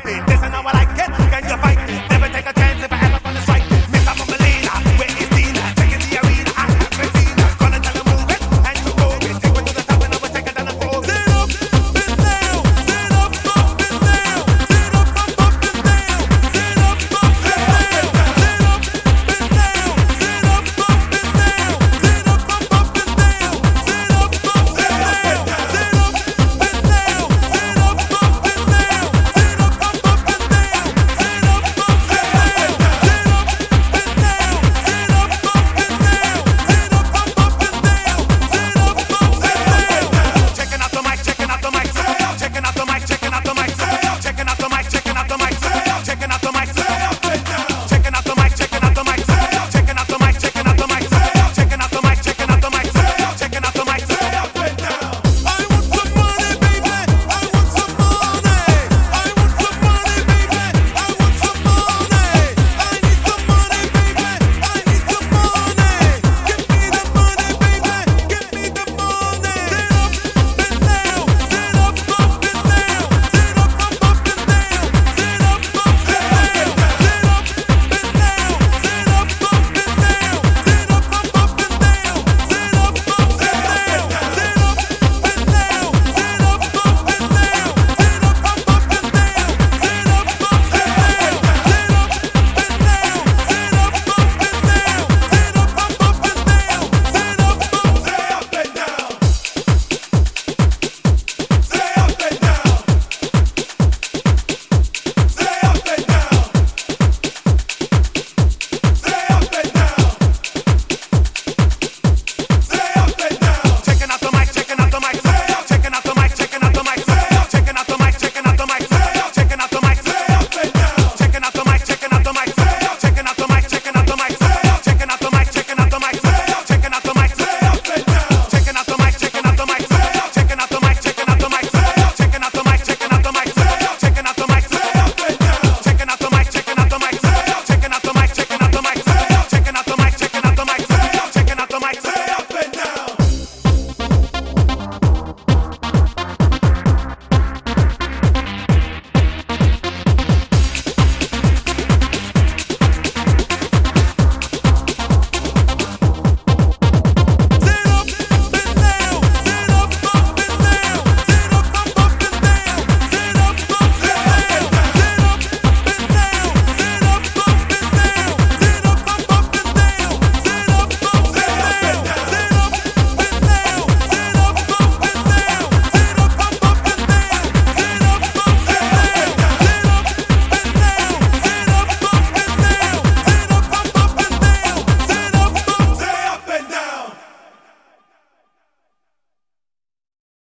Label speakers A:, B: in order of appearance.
A: fucking